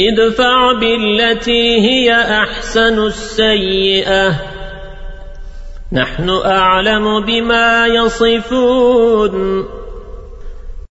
ادفع بالتي هي أحسن السيئة. نحن أعلم بما يصفون.